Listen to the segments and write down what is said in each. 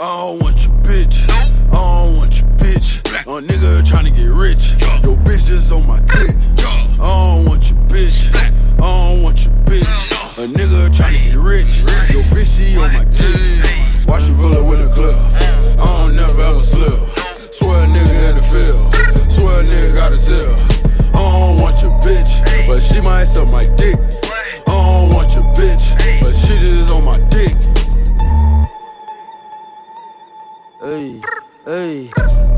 I don't want your bitch. I don't want your bitch. A nigga tryna get rich. Your bitch is on my dick. I don't want your bitch. I don't want your bitch. A nigga tryna get rich. Your bitch she on my dick. Watch me pull up with a clip. I don't never ever slip. Swear a nigga in the field. Swear a nigga got a zip. I don't want your bitch, but she might suck my dick. Hey, hey.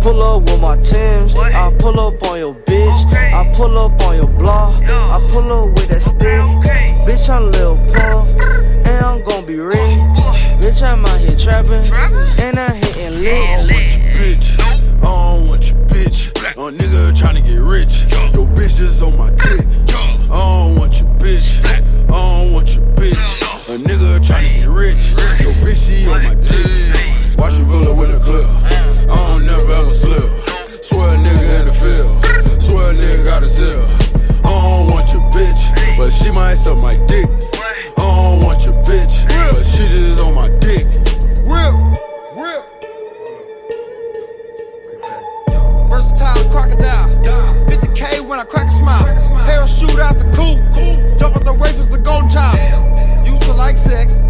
Pull up with my Timbs. What? I pull up on your bitch. Okay. I pull up on your block. Yo. I pull up with that stick. Okay. Bitch, I'm Lil Pump. And I'm gon' be rich. Oh, bitch, I'm out here trapping. Trappin'? And I'm hitting I don't want your bitch. I don't want your bitch. A nigga tryna get rich. Your bitch is on my dick. I don't want your bitch. I don't want your bitch. A nigga tryna get rich. Your bitch she on my dick. Watch pull up with a clip. I don't never ever slip. Swear a nigga in the field. Swear a nigga got a zip. I don't want your bitch, but she might suck my dick. I don't want your bitch, but she just on my dick. Rip, rip. Versatile crocodile. 50k when I crack a smile. Shoot out the coupe. Jump out the rifles, the golden child. Used to like sex.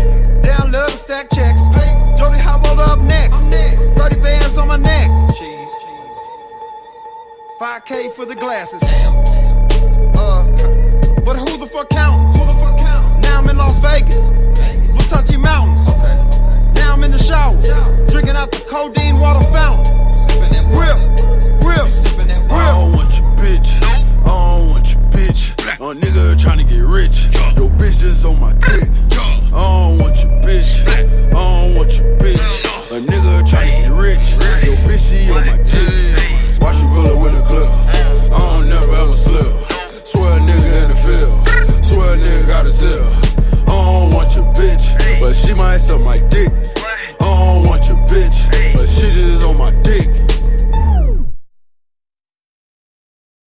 5k for the glasses. Uh, she might suck my dick.